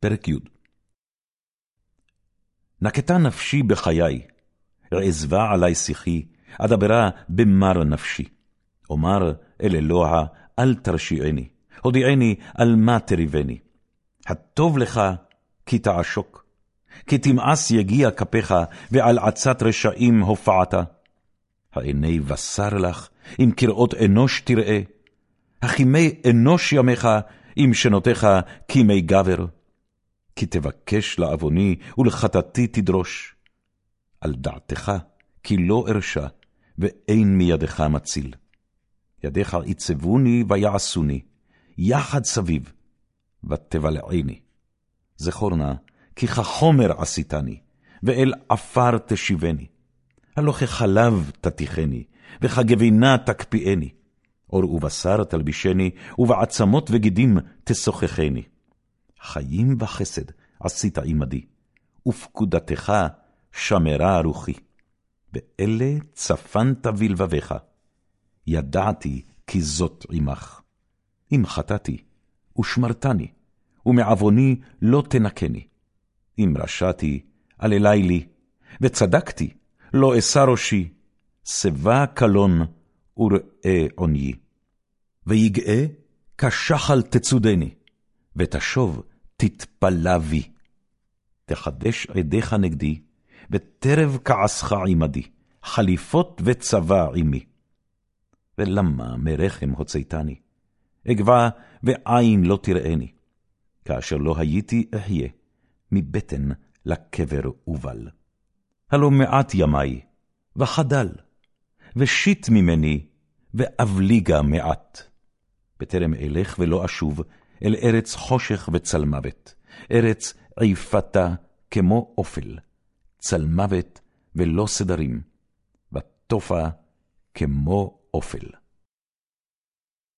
פרק י. נקטה נפשי בחיי, עזבה עלי שיחי, אדברה במר נפשי. אומר אל אלוה, אל תרשיעני, הודיעני על מה תריבני. הטוב לך כי תעשוק, כי תמאס יגיע כפיך, ועל עצת רשעים הופעת. העיני בשר לך, אם כראות אנוש תראה, הכימי אנוש ימיך, אם שנותיך כימי גבר. כי תבקש לעווני, ולחטאתי תדרוש. על דעתך, כי לא ארשע, ואין מידך מציל. ידיך עיצבוני ויעשוני, יחד סביב, ותבלעני. זכור נא, כי כחומר עשיתני, ואל עפר תשיבני. הלא כחלב תתיכני, וכגבינה תקפיאני. אור ובשר תלבישני, ובעצמות וגידים תשוחחני. חיים וחסד עשית עמדי, ופקודתך שמרה רוחי. באלה צפנת בלבביך, ידעתי כי זאת עמך. אם חטאתי, ושמרתני, ומעווני לא תנקני. אם רשעתי, עללי לי, וצדקתי, לא אשא ראשי, שיבה קלון וראה עוניי. ויגאה כשחל תצודני, ותשוב תתפלה בי. תחדש עדיך נגדי, וטרב כעסך עמדי, חליפות וצבא עמי. ולמה מרחם הוצאתני? אגבה ועין לא תראני. כאשר לא הייתי אחיה, מבטן לקבר ובל. הלא מעט ימי, וחדל, ושיט ממני, ואבליגה מעט. בטרם אלך ולא אשוב, אל ארץ חושך וצל מוות, ארץ עיפתה כמו אופל, צל מוות ולא סדרים, ותופע כמו אופל.